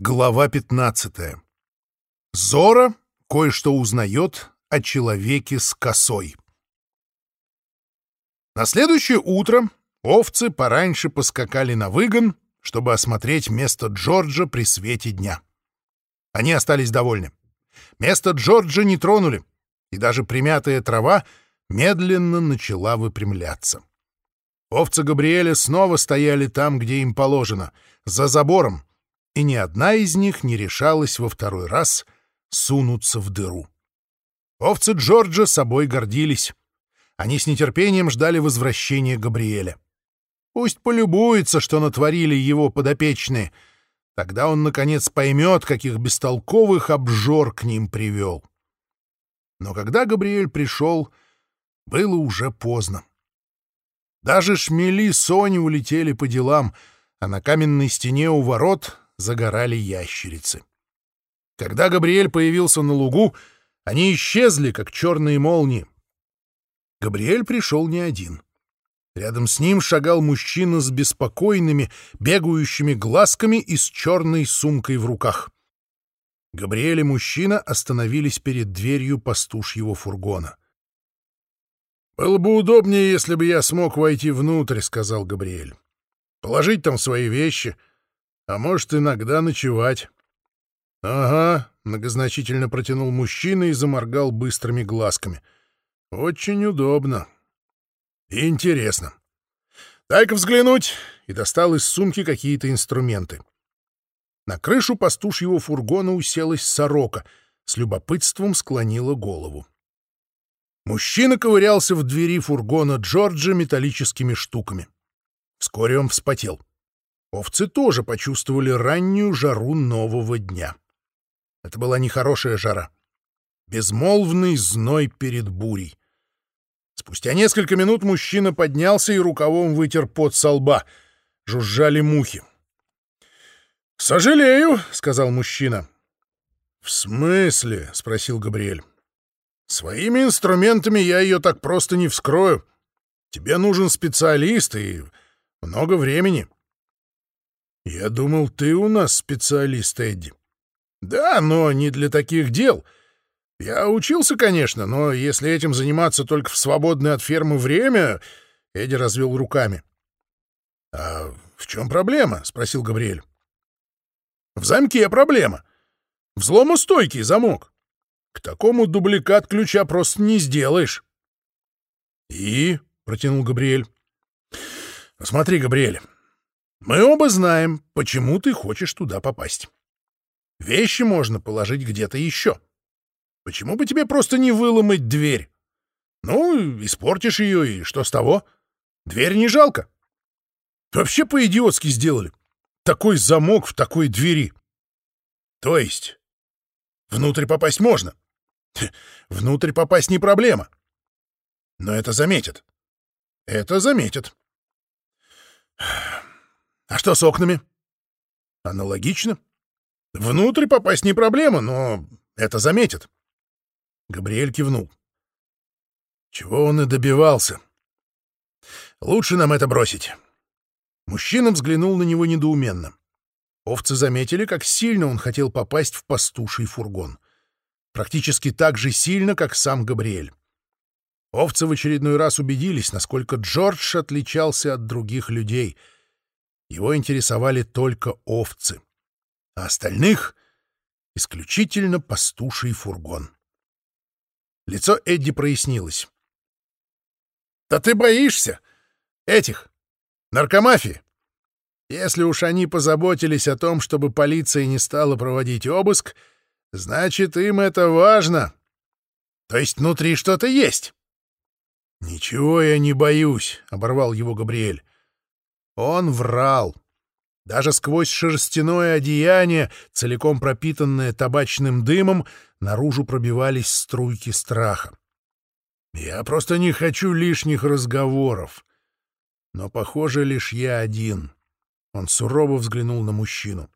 Глава 15. Зора кое-что узнает о человеке с косой. На следующее утро овцы пораньше поскакали на выгон, чтобы осмотреть место Джорджа при свете дня. Они остались довольны. Место Джорджа не тронули, и даже примятая трава медленно начала выпрямляться. Овцы Габриэля снова стояли там, где им положено, за забором, и ни одна из них не решалась во второй раз сунуться в дыру. Овцы Джорджа собой гордились. Они с нетерпением ждали возвращения Габриэля. Пусть полюбуется, что натворили его подопечные. Тогда он, наконец, поймет, каких бестолковых обжор к ним привел. Но когда Габриэль пришел, было уже поздно. Даже шмели Сони улетели по делам, а на каменной стене у ворот загорали ящерицы. Когда Габриэль появился на лугу, они исчезли, как черные молнии. Габриэль пришел не один. Рядом с ним шагал мужчина с беспокойными, бегающими глазками и с черной сумкой в руках. Габриэль и мужчина остановились перед дверью пастушьего фургона. «Было бы удобнее, если бы я смог войти внутрь», — сказал Габриэль. «Положить там свои вещи, а может, иногда ночевать. — Ага, — многозначительно протянул мужчина и заморгал быстрыми глазками. — Очень удобно. Интересно. Дай-ка взглянуть! И достал из сумки какие-то инструменты. На крышу пастушьего фургона уселась сорока, с любопытством склонила голову. Мужчина ковырялся в двери фургона Джорджа металлическими штуками. Вскоре он вспотел. Овцы тоже почувствовали раннюю жару нового дня. Это была нехорошая жара. Безмолвный зной перед бурей. Спустя несколько минут мужчина поднялся и рукавом вытер пот со лба. Жужжали мухи. «Сожалею», — сказал мужчина. «В смысле?» — спросил Габриэль. «Своими инструментами я ее так просто не вскрою. Тебе нужен специалист и много времени». «Я думал, ты у нас специалист, Эдди». «Да, но не для таких дел. Я учился, конечно, но если этим заниматься только в свободное от фермы время...» Эдди развел руками. «А в чем проблема?» — спросил Габриэль. «В замке проблема. Взломостойкий замок. К такому дубликат ключа просто не сделаешь». «И?» — протянул Габриэль. «Смотри, Габриэль, мы оба знаем, почему ты хочешь туда попасть. Вещи можно положить где-то еще. Почему бы тебе просто не выломать дверь? Ну, испортишь ее, и что с того? Дверь не жалко. Вообще по-идиотски сделали. Такой замок в такой двери. То есть, внутрь попасть можно. Внутрь попасть не проблема. Но это заметят. Это заметят. А что с окнами? Аналогично. Внутрь попасть не проблема, но это заметят. Габриэль кивнул. Чего он и добивался. Лучше нам это бросить. Мужчина взглянул на него недоуменно. Овцы заметили, как сильно он хотел попасть в пастуший фургон. Практически так же сильно, как сам Габриэль. Овцы в очередной раз убедились, насколько Джордж отличался от других людей — его интересовали только овцы, а остальных — исключительно пастуший фургон. Лицо Эдди прояснилось. «Да ты боишься? Этих? Наркомафии? Если уж они позаботились о том, чтобы полиция не стала проводить обыск, значит, им это важно. То есть внутри что-то есть». «Ничего я не боюсь», — оборвал его Габриэль. Он врал. Даже сквозь шерстяное одеяние, целиком пропитанное табачным дымом, наружу пробивались струйки страха. Я просто не хочу лишних разговоров. Но, похоже, лишь я один. Он сурово взглянул на мужчину.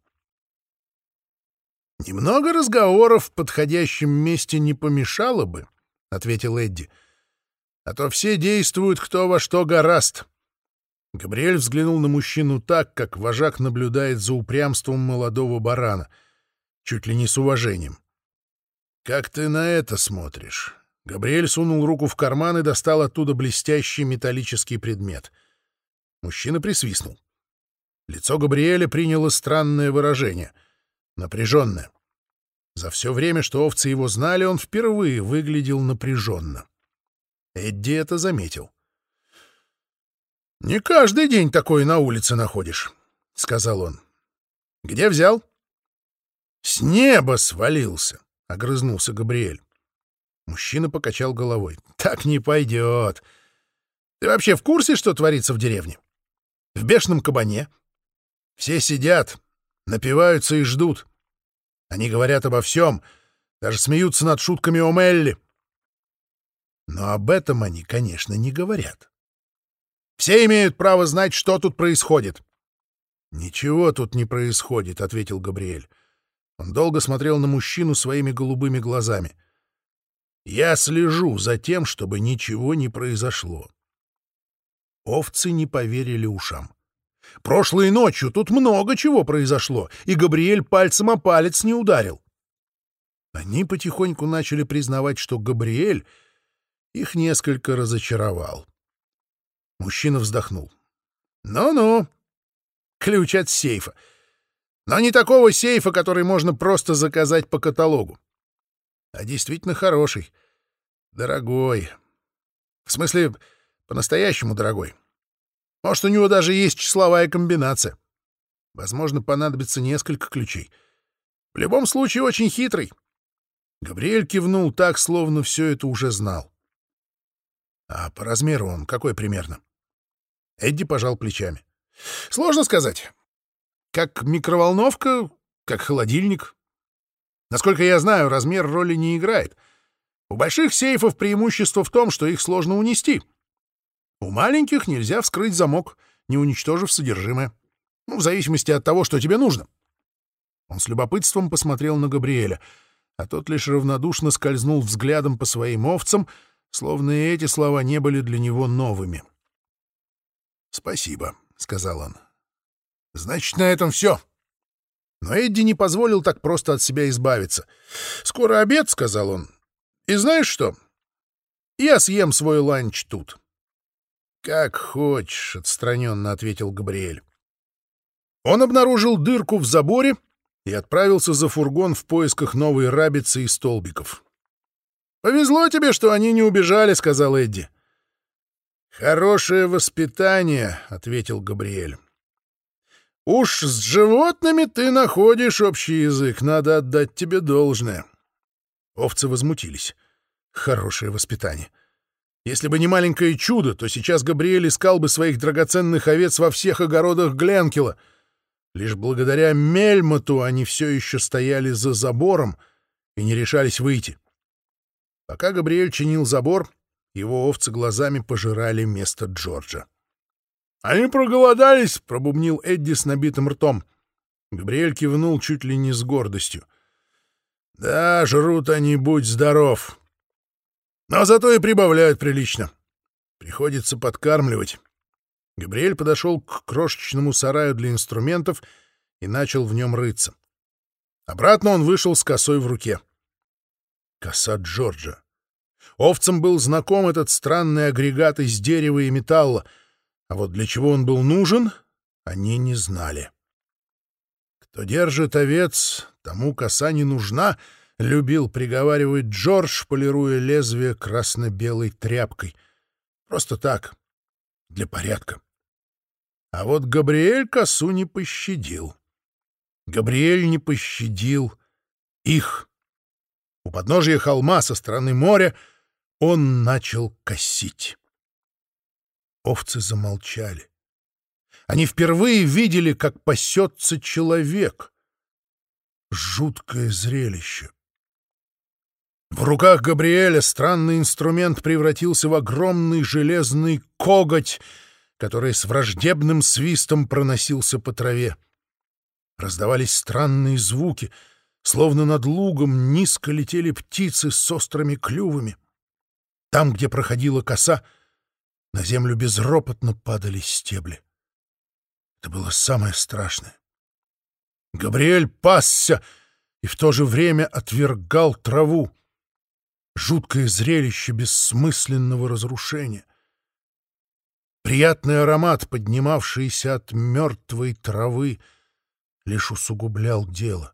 «Немного разговоров в подходящем месте не помешало бы», — ответил Эдди. «А то все действуют кто во что гораст. Габриэль взглянул на мужчину так, как вожак наблюдает за упрямством молодого барана, чуть ли не с уважением. «Как ты на это смотришь?» Габриэль сунул руку в карман и достал оттуда блестящий металлический предмет. Мужчина присвистнул. Лицо Габриэля приняло странное выражение — напряженное. За все время, что овцы его знали, он впервые выглядел напряженно. Эдди это заметил. «Не каждый день такое на улице находишь», — сказал он. «Где взял?» «С неба свалился», — огрызнулся Габриэль. Мужчина покачал головой. «Так не пойдет. Ты вообще в курсе, что творится в деревне? В бешеном кабане. Все сидят, напиваются и ждут. Они говорят обо всем, даже смеются над шутками о Мелли. Но об этом они, конечно, не говорят. Все имеют право знать, что тут происходит. «Ничего тут не происходит», — ответил Габриэль. Он долго смотрел на мужчину своими голубыми глазами. «Я слежу за тем, чтобы ничего не произошло». Овцы не поверили ушам. Прошлой ночью тут много чего произошло, и Габриэль пальцем о палец не ударил. Они потихоньку начали признавать, что Габриэль их несколько разочаровал. Мужчина вздохнул. «Ну-ну, ключ от сейфа. Но не такого сейфа, который можно просто заказать по каталогу. А действительно хороший, дорогой. В смысле, по-настоящему дорогой. Может, у него даже есть числовая комбинация. Возможно, понадобится несколько ключей. В любом случае, очень хитрый. Габриэль кивнул так, словно все это уже знал. А по размеру он какой примерно? Эдди пожал плечами. Сложно сказать. Как микроволновка, как холодильник. Насколько я знаю, размер роли не играет. У больших сейфов преимущество в том, что их сложно унести. У маленьких нельзя вскрыть замок, не уничтожив содержимое. Ну, в зависимости от того, что тебе нужно. Он с любопытством посмотрел на Габриэля, а тот лишь равнодушно скользнул взглядом по своим овцам, словно и эти слова не были для него новыми. «Спасибо», — сказал он. «Значит, на этом все». Но Эдди не позволил так просто от себя избавиться. «Скоро обед», — сказал он. «И знаешь что? Я съем свой ланч тут». «Как хочешь», — отстраненно ответил Габриэль. Он обнаружил дырку в заборе и отправился за фургон в поисках новой рабицы и столбиков. «Повезло тебе, что они не убежали», — сказал Эдди. «Хорошее воспитание», — ответил Габриэль. «Уж с животными ты находишь общий язык, надо отдать тебе должное». Овцы возмутились. «Хорошее воспитание». Если бы не маленькое чудо, то сейчас Габриэль искал бы своих драгоценных овец во всех огородах Гленкила. Лишь благодаря Мельмоту они все еще стояли за забором и не решались выйти. Пока Габриэль чинил забор, его овцы глазами пожирали место Джорджа. «Они проголодались!» — пробубнил Эдди с набитым ртом. Габриэль кивнул чуть ли не с гордостью. «Да, жрут они, будь здоров!» «Но зато и прибавляют прилично. Приходится подкармливать». Габриэль подошел к крошечному сараю для инструментов и начал в нем рыться. Обратно он вышел с косой в руке. Коса Джорджа. Овцам был знаком этот странный агрегат из дерева и металла, а вот для чего он был нужен, они не знали. «Кто держит овец, тому коса не нужна», — любил приговаривать Джордж, полируя лезвие красно-белой тряпкой. Просто так, для порядка. А вот Габриэль косу не пощадил. Габриэль не пощадил их. У подножия холма со стороны моря — он начал косить. Овцы замолчали. Они впервые видели, как пасется человек. Жуткое зрелище. В руках Габриэля странный инструмент превратился в огромный железный коготь, который с враждебным свистом проносился по траве. Раздавались странные звуки, словно над лугом низко летели птицы с острыми клювами. Там, где проходила коса, На землю безропотно падали стебли. Это было самое страшное. Габриэль пасся и в то же время отвергал траву. Жуткое зрелище бессмысленного разрушения. Приятный аромат, поднимавшийся от мертвой травы, лишь усугублял дело.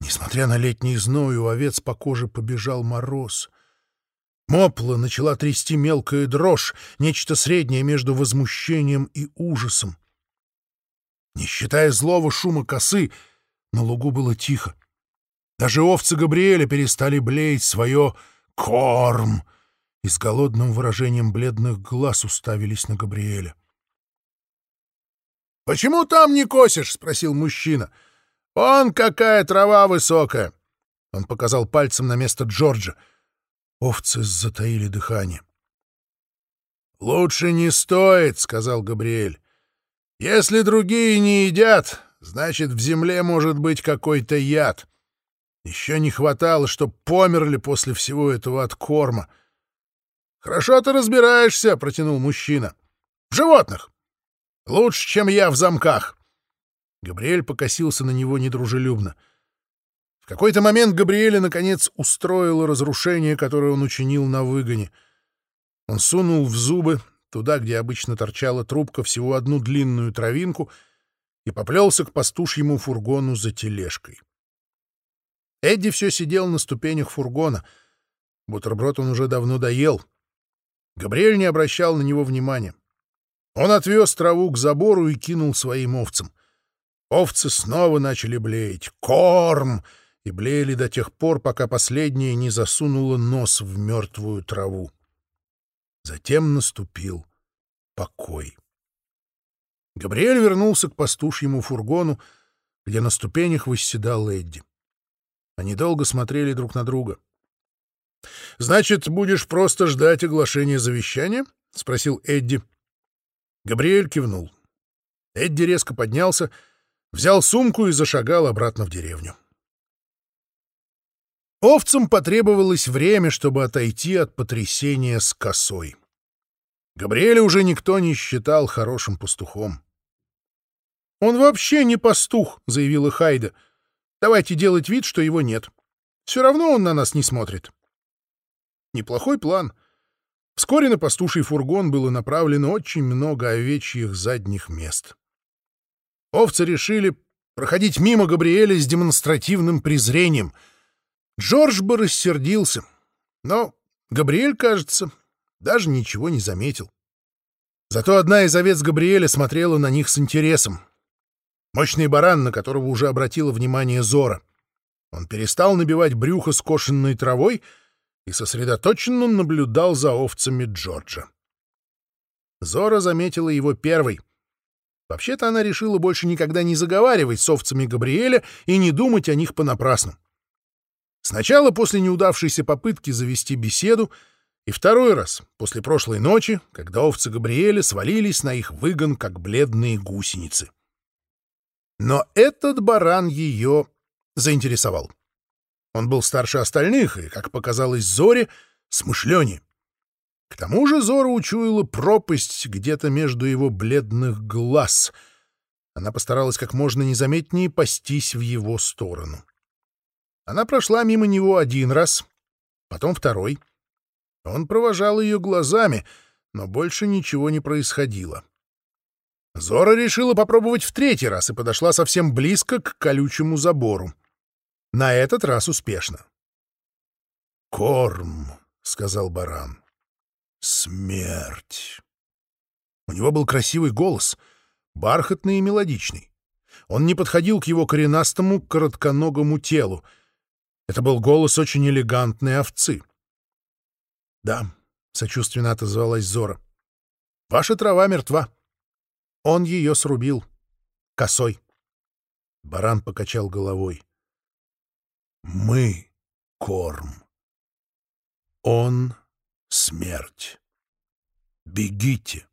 Несмотря на летний зной, у овец по коже побежал мороз. Мопла начала трясти мелкая дрожь, нечто среднее между возмущением и ужасом. Не считая злого шума косы, на лугу было тихо. Даже овцы Габриэля перестали блеять свое «корм» и с голодным выражением бледных глаз уставились на Габриэля. «Почему там не косишь?» — спросил мужчина. «Он какая трава высокая!» Он показал пальцем на место Джорджа. Овцы затаили дыхание. «Лучше не стоит», — сказал Габриэль. «Если другие не едят, значит, в земле может быть какой-то яд. Еще не хватало, чтоб померли после всего этого от корма». «Хорошо ты разбираешься», — протянул мужчина. «В животных. Лучше, чем я в замках». Габриэль покосился на него недружелюбно. В какой-то момент Габриэля, наконец, устроило разрушение, которое он учинил на выгоне. Он сунул в зубы, туда, где обычно торчала трубка, всего одну длинную травинку и поплелся к пастушьему фургону за тележкой. Эдди все сидел на ступенях фургона. Бутерброд он уже давно доел. Габриэль не обращал на него внимания. Он отвез траву к забору и кинул своим овцам. Овцы снова начали блеять. «Корм!» и блеяли до тех пор, пока последняя не засунула нос в мертвую траву. Затем наступил покой. Габриэль вернулся к пастушьему фургону, где на ступенях восседал Эдди. Они долго смотрели друг на друга. — Значит, будешь просто ждать оглашения завещания? — спросил Эдди. Габриэль кивнул. Эдди резко поднялся, взял сумку и зашагал обратно в деревню. Овцам потребовалось время, чтобы отойти от потрясения с косой. Габриэля уже никто не считал хорошим пастухом. «Он вообще не пастух», — заявила Хайда. «Давайте делать вид, что его нет. Все равно он на нас не смотрит». Неплохой план. Вскоре на пастуший фургон было направлено очень много овечьих задних мест. Овцы решили проходить мимо Габриэля с демонстративным презрением. Джордж бы рассердился, но Габриэль, кажется, даже ничего не заметил. Зато одна из овец Габриэля смотрела на них с интересом. Мощный баран, на которого уже обратила внимание Зора. Он перестал набивать брюхо скошенной травой и сосредоточенно наблюдал за овцами Джорджа. Зора заметила его первой. Вообще-то она решила больше никогда не заговаривать с овцами Габриэля и не думать о них понапрасну. Сначала, после неудавшейся попытки завести беседу, и второй раз, после прошлой ночи, когда овцы Габриэля свалились на их выгон, как бледные гусеницы. Но этот баран ее заинтересовал. Он был старше остальных и, как показалось Зоре, смышленее. К тому же Зора учуяла пропасть где-то между его бледных глаз. Она постаралась как можно незаметнее пастись в его сторону. Она прошла мимо него один раз, потом второй — он провожал ее глазами, но больше ничего не происходило. Зора решила попробовать в третий раз и подошла совсем близко к колючему забору. На этот раз успешно. «Корм», — сказал баран. «Смерть». У него был красивый голос, бархатный и мелодичный. Он не подходил к его коренастому, коротконогому телу. Это был голос очень элегантной овцы. «Да», — сочувственно отозвалась Зора. «Ваша трава мертва. Он ее срубил. Косой». Баран покачал головой. «Мы — корм. Он — смерть. Бегите».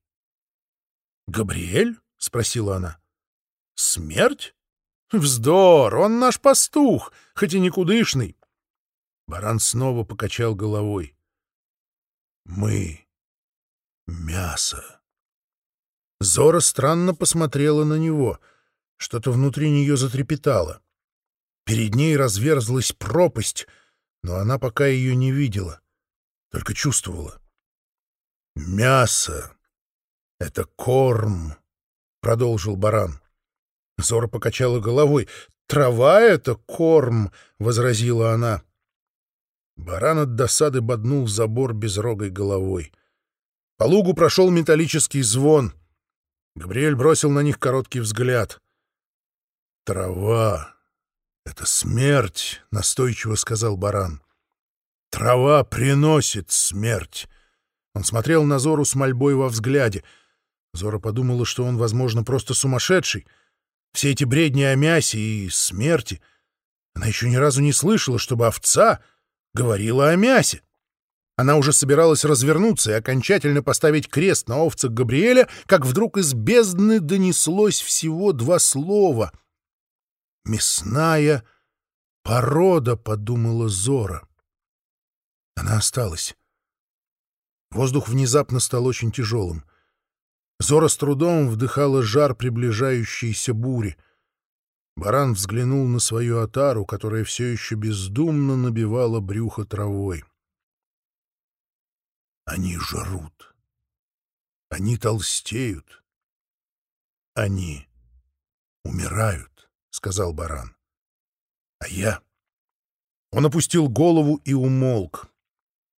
«Габриэль?» — спросила она. «Смерть? Вздор! Он наш пастух, хоть и никудышный». Баран снова покачал головой. Мы Мясо. Зора странно посмотрела на него. Что-то внутри нее затрепетало. Перед ней разверзлась пропасть, но она пока ее не видела, только чувствовала. «Мясо — это корм», — продолжил баран. Зора покачала головой. «Трава — это корм», — возразила она. Баран от досады боднул забор безрогой головой. По лугу прошел металлический звон. Габриэль бросил на них короткий взгляд. «Трава — это смерть», — настойчиво сказал баран. «Трава приносит смерть». Он смотрел на Зору с мольбой во взгляде. Зора подумала, что он, возможно, просто сумасшедший. Все эти бредни о мясе и смерти. Она еще ни разу не слышала, чтобы овца говорила о мясе. Она уже собиралась развернуться и окончательно поставить крест на овцах Габриэля, как вдруг из бездны донеслось всего два слова. «Мясная порода», — подумала Зора. Она осталась. Воздух внезапно стал очень тяжелым. Зора с трудом вдыхала жар приближающейся бури. Баран взглянул на свою отару, которая все еще бездумно набивала брюхо травой. Они жрут. Они толстеют. Они умирают, — сказал баран. А я... Он опустил голову и умолк.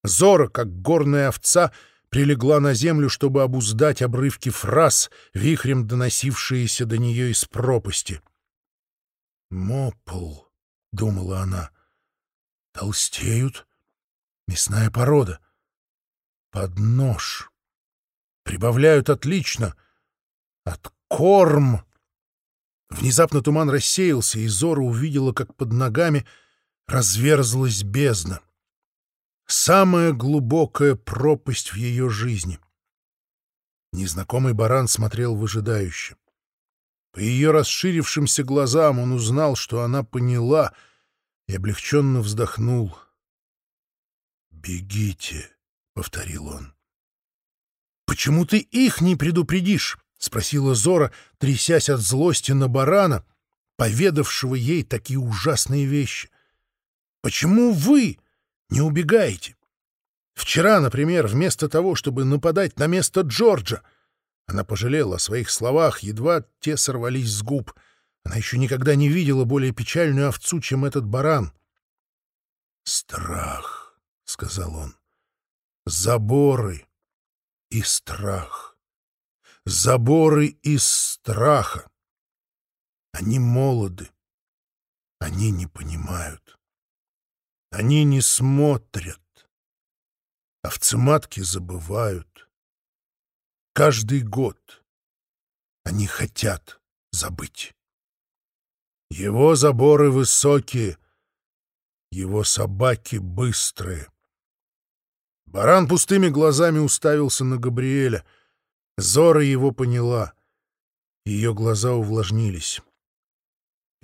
Зора, как горная овца, прилегла на землю, чтобы обуздать обрывки фраз, вихрем доносившиеся до нее из пропасти. «Мопл», — думала она, — «толстеют. Мясная порода. Под нож. Прибавляют отлично. От корм». Внезапно туман рассеялся, и Зора увидела, как под ногами разверзлась бездна. Самая глубокая пропасть в ее жизни. Незнакомый баран смотрел выжидающе. По ее расширившимся глазам он узнал, что она поняла, и облегченно вздохнул. «Бегите», — повторил он. «Почему ты их не предупредишь?» — спросила Зора, трясясь от злости на барана, поведавшего ей такие ужасные вещи. «Почему вы не убегаете. Вчера, например, вместо того, чтобы нападать на место Джорджа, она пожалела о своих словах, едва те сорвались с губ. Она еще никогда не видела более печальную овцу, чем этот баран. «Страх», — сказал он, — «заборы и страх. Заборы из страха. Они молоды, они не понимают». Они не смотрят. Овцематки забывают. Каждый год они хотят забыть. Его заборы высокие, его собаки быстрые. Баран пустыми глазами уставился на Габриэля. Зора его поняла. Ее глаза увлажнились.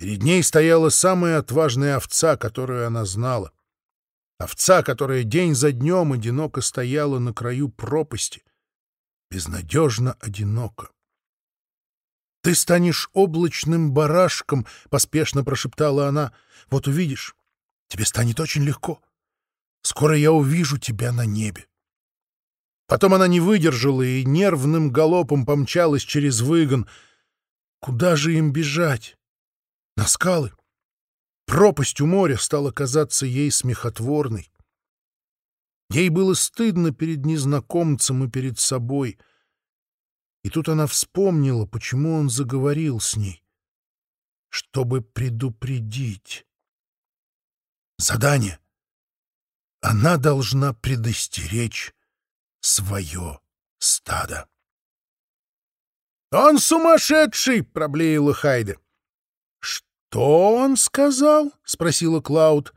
Перед ней стояла самая отважная овца, которую она знала. Овца, которая день за днем одиноко стояла на краю пропасти. Безнадежно одиноко. «Ты станешь облачным барашком», — поспешно прошептала она. «Вот увидишь, тебе станет очень легко. Скоро я увижу тебя на небе». Потом она не выдержала и нервным галопом помчалась через выгон. Куда же им бежать? На скалы. Пропасть у моря стала казаться ей смехотворной. Ей было стыдно перед незнакомцем и перед собой. И тут она вспомнила, почему он заговорил с ней. Чтобы предупредить. Задание. Она должна предостеречь свое стадо. «Он сумасшедший!» — проблеяла Хайда. «Что он сказал?» — спросила Клауд.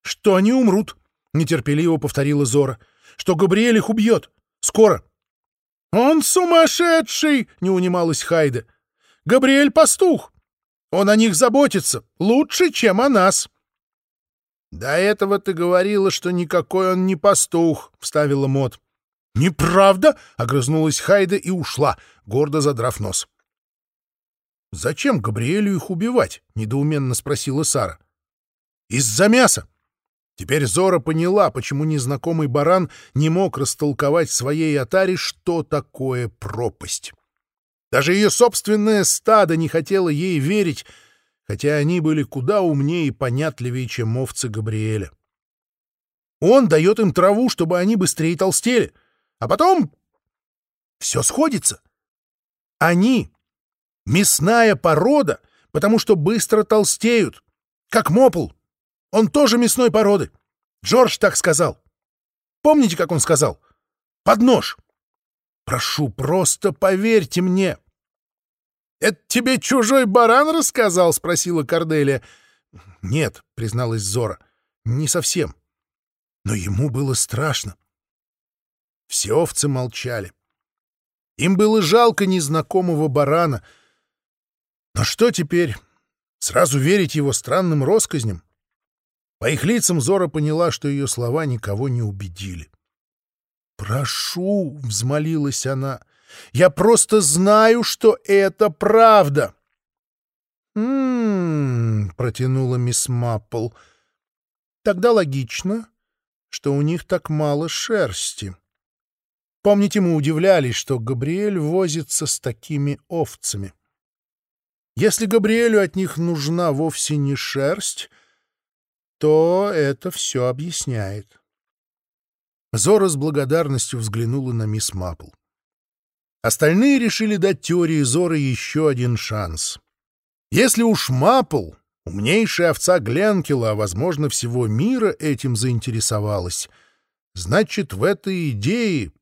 «Что они умрут», — нетерпеливо повторила Зора. «Что Габриэль их убьет. Скоро». «Он сумасшедший!» — не унималась Хайда. «Габриэль пастух. Он о них заботится. Лучше, чем о нас». «До этого ты говорила, что никакой он не пастух», — вставила Мот. «Неправда!» — огрызнулась Хайда и ушла, гордо задрав нос. «Зачем Габриэлю их убивать?» — недоуменно спросила Сара. «Из-за мяса!» Теперь Зора поняла, почему незнакомый баран не мог растолковать своей Атаре, что такое пропасть. Даже ее собственное стадо не хотело ей верить, хотя они были куда умнее и понятливее, чем овцы Габриэля. Он дает им траву, чтобы они быстрее толстели, а потом все сходится. Они — мясная порода, потому что быстро толстеют, как мопл. Он тоже мясной породы. Джордж так сказал. Помните, как он сказал? Под нож. Прошу, просто поверьте мне. — Это тебе чужой баран рассказал? — спросила Корделия. — Нет, — призналась Зора, — не совсем. Но ему было страшно. Все овцы молчали. Им было жалко незнакомого барана. Но что теперь? Сразу верить его странным россказням? По их лицам Зора поняла, что ее слова никого не убедили. «Прошу», — взмолилась она, — «я просто знаю, что это правда». «М-м-м», протянула мисс Маппл, — «тогда логично, что у них так мало шерсти. Помните, мы удивлялись, что Габриэль возится с такими овцами. Если Габриэлю от них нужна вовсе не шерсть, то это все объясняет. Зора с благодарностью взглянула на мисс Маппл. Остальные решили дать теории Зоры еще один шанс. Если уж Маппл, умнейшая овца Гленкела, а, возможно, всего мира этим заинтересовалась, значит, в этой идее,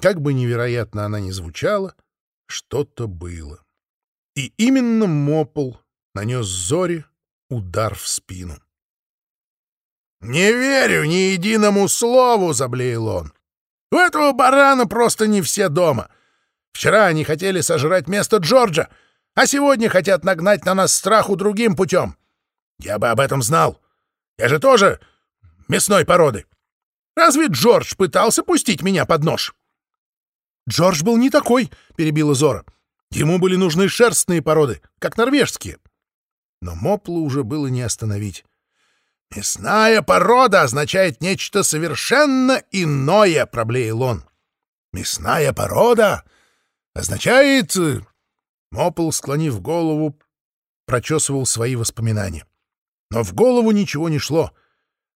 как бы невероятно она ни звучала, что-то было. И именно Мопл нанес Зоре удар в спину. «Не верю ни единому слову!» — заблеял он. «У этого барана просто не все дома. Вчера они хотели сожрать место Джорджа, а сегодня хотят нагнать на нас страху другим путем. Я бы об этом знал. Я же тоже мясной породы. Разве Джордж пытался пустить меня под нож?» «Джордж был не такой», — перебила Зора. «Ему были нужны шерстные породы, как норвежские». Но Моплу уже было не остановить. «Мясная порода означает нечто совершенно иное», — проблеял он. «Мясная порода означает...» Мопл, склонив голову, прочесывал свои воспоминания. Но в голову ничего не шло.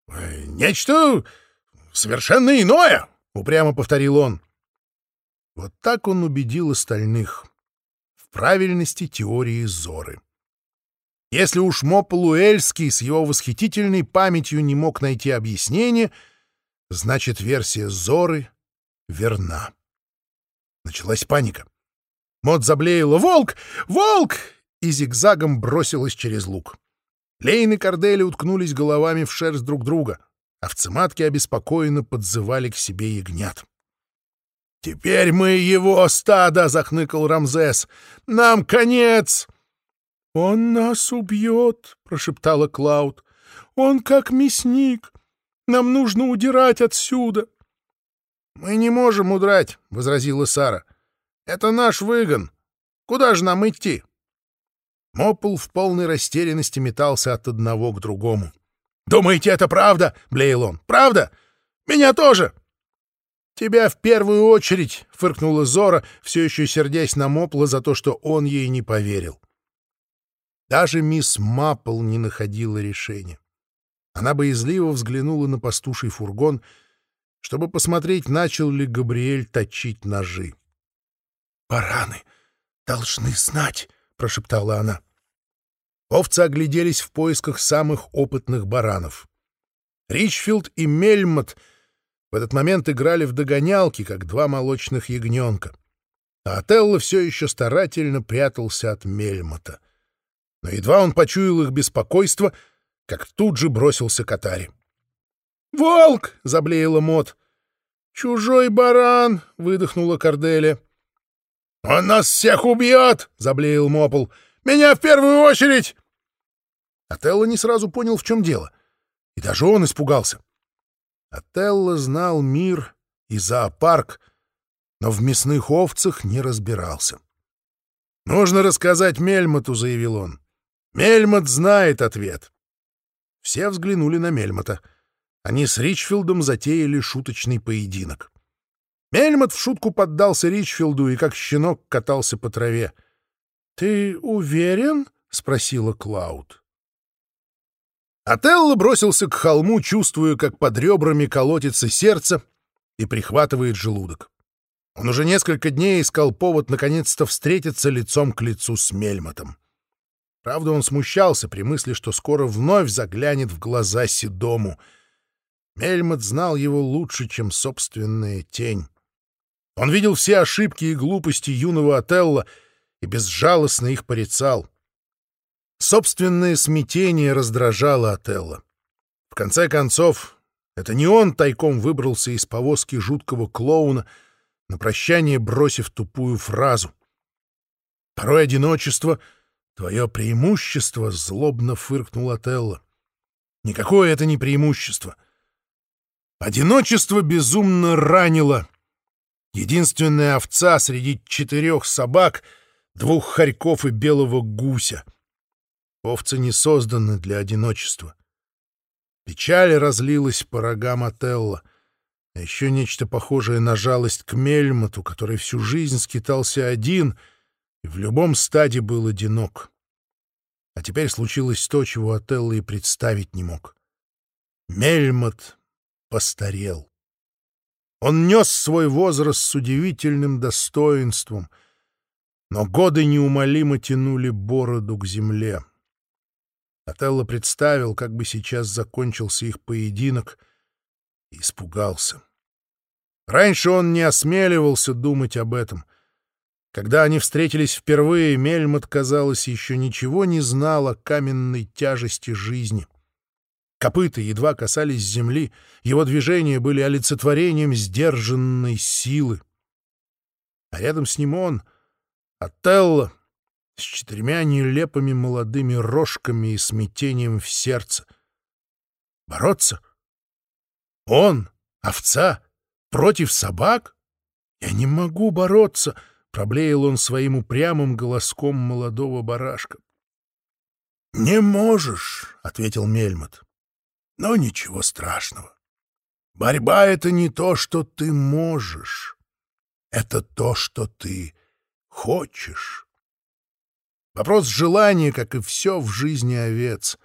«Нечто совершенно иное», — упрямо повторил он. Вот так он убедил остальных правильности теории Зоры. Если уж Мополуэльский с его восхитительной памятью не мог найти объяснение, значит, версия Зоры верна. Началась паника. Мод заблеяла «Волк! Волк!» и зигзагом бросилась через луг. Лейн и Кордели уткнулись головами в шерсть друг друга. Овцематки обеспокоенно подзывали к себе ягнят. «Теперь мы его стадо!» — захныкал Рамзес. «Нам конец!» «Он нас убьет», — прошептала Клауд. «Он как мясник. Нам нужно удирать отсюда». «Мы не можем удрать», — возразила Сара. «Это наш выгон. Куда же нам идти?» Мопл в полной растерянности метался от одного к другому. «Думаете, это правда?» — блеял он. «Правда? Меня тоже!» «Тебя в первую очередь!» — фыркнула Зора, все еще сердясь на Мопла за то, что он ей не поверил. Даже мисс Маппл не находила решения. Она боязливо взглянула на пастуший фургон, чтобы посмотреть, начал ли Габриэль точить ножи. «Бараны должны знать», — прошептала она. Овцы огляделись в поисках самых опытных баранов. Ричфилд и Мельмот в этот момент играли в догонялки, как два молочных ягненка. А Отелло все еще старательно прятался от Мельмота — но едва он почуял их беспокойство, как тут же бросился к Атаре. «Волк!» — заблеяла Мот. «Чужой баран!» — выдохнула Корделия. «Он нас всех убьет!» — заблеял Мопл. «Меня в первую очередь!» Отелло не сразу понял, в чем дело. И даже он испугался. Отелло знал мир и зоопарк но в мясных овцах не разбирался. «Нужно рассказать Мельмоту», — заявил он. «Мельмот знает ответ». Все взглянули на Мельмота. Они с Ричфилдом затеяли шуточный поединок. Мельмот в шутку поддался Ричфилду и как щенок катался по траве. «Ты уверен?» — спросила Клауд. Отелло бросился к холму, чувствуя, как под ребрами колотится сердце и прихватывает желудок. Он уже несколько дней искал повод наконец-то встретиться лицом к лицу с Мельмотом. Правда, он смущался при мысли, что скоро вновь заглянет в глаза Седому. Мельмот знал его лучше, чем собственная тень. Он видел все ошибки и глупости юного Отелла и безжалостно их порицал. Собственное смятение раздражало Отелла. В конце концов, это не он тайком выбрался из повозки жуткого клоуна, на прощание бросив тупую фразу. Порой одиночество — твое преимущество, — злобно фыркнул Отелло. Никакое это не преимущество. Одиночество безумно ранило. Единственная овца среди четырех собак, двух хорьков и белого гуся. Овцы не созданы для одиночества. Печаль разлилась по рогам Отелла. А еще нечто похожее на жалость к Мельмоту, который всю жизнь скитался один и в любом стаде был одинок. А теперь случилось то, чего Отелло и представить не мог. Мельмот постарел. Он нес свой возраст с удивительным достоинством, но годы неумолимо тянули бороду к земле. Отелло представил, как бы сейчас закончился их поединок, и испугался. Раньше он не осмеливался думать об этом. Когда они встретились впервые, Мельмот, казалось, еще ничего не знал о каменной тяжести жизни. Копыта едва касались земли, его движения были олицетворением сдержанной силы. А рядом с ним он, Отелло, с четырьмя нелепыми молодыми рожками и смятением в сердце. Бороться? Он, овца, против собак? Я не могу бороться, — проблеял он своим упрямым голоском молодого барашка. — Не можешь, — ответил Мельмот. Но ничего страшного. Борьба — это не то, что ты можешь. Это то, что ты хочешь. Вопрос желания, как и все в жизни овец.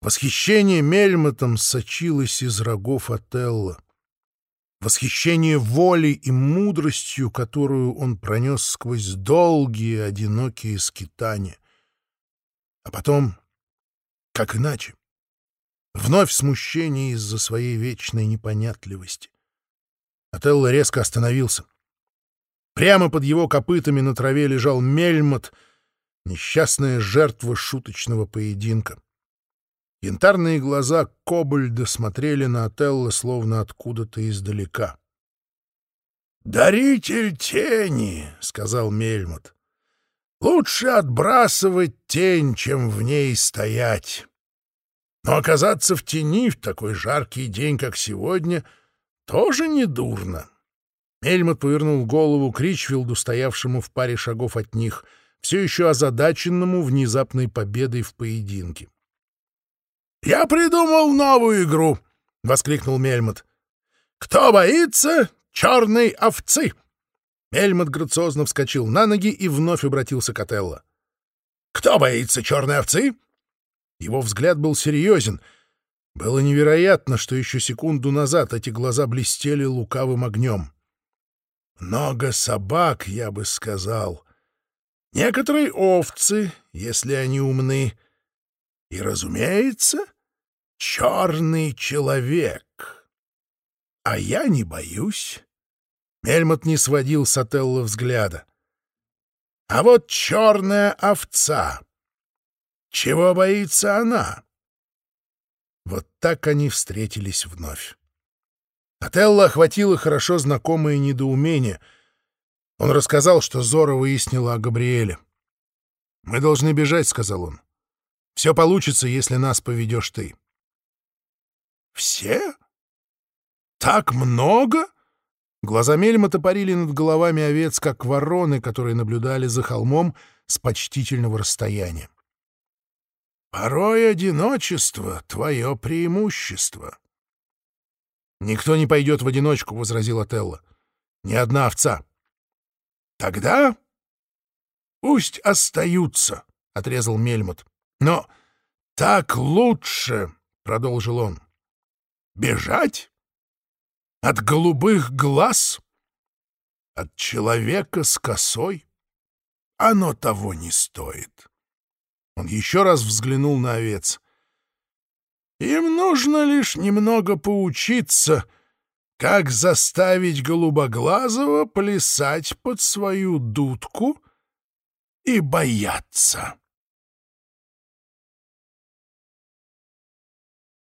Восхищение Мельмотом сочилось из рогов Отелла. Восхищение волей и мудростью, которую он пронес сквозь долгие одинокие скитания. А потом, как иначе? Вновь смущение из-за своей вечной непонятливости. Отелло резко остановился. Прямо под его копытами на траве лежал мельмот, несчастная жертва шуточного поединка. Янтарные глаза Кобальда смотрели на Отелло словно откуда-то издалека. «Даритель тени», — сказал Мельмот. «Лучше отбрасывать тень, чем в ней стоять». Но оказаться в тени в такой жаркий день, как сегодня, тоже не дурно. Эльмот повернул голову к Ричфилду, стоявшему в паре шагов от них, все еще озадаченному внезапной победой в поединке. «Я придумал новую игру!» — воскликнул Мельмот. «Кто боится черной овцы?» Мельмот грациозно вскочил на ноги и вновь обратился к Отелло. «Кто боится черной овцы?» Его взгляд был серьезен. Было невероятно, что еще секунду назад эти глаза блестели лукавым огнем. Много собак, я бы сказал. Некоторые овцы, если они умны. И, разумеется, черный человек. А я не боюсь. Мельмот не сводил с Отелло взгляда. А вот черная овца — чего боится она? Вот так они встретились вновь. Отелло охватило хорошо знакомое недоумение. Он рассказал, что Зора выяснила о Габриэле. «Мы должны бежать», — сказал он. «Все получится, если нас поведешь ты». «Все? Так много?» Глаза Мельмота парили над головами овец, как вороны, которые наблюдали за холмом с почтительного расстояния. «Порой одиночество — твое преимущество». «Никто не пойдет в одиночку», — возразил Отелло. «Ни одна овца». «Тогда пусть остаются», — отрезал Мельмот. «Но так лучше», — продолжил он. «Бежать? От голубых глаз? От человека с косой? Оно того не стоит». Он еще раз взглянул на овец. «Им нужно лишь немного поучиться, как заставить голубоглазого плясать под свою дудку и бояться».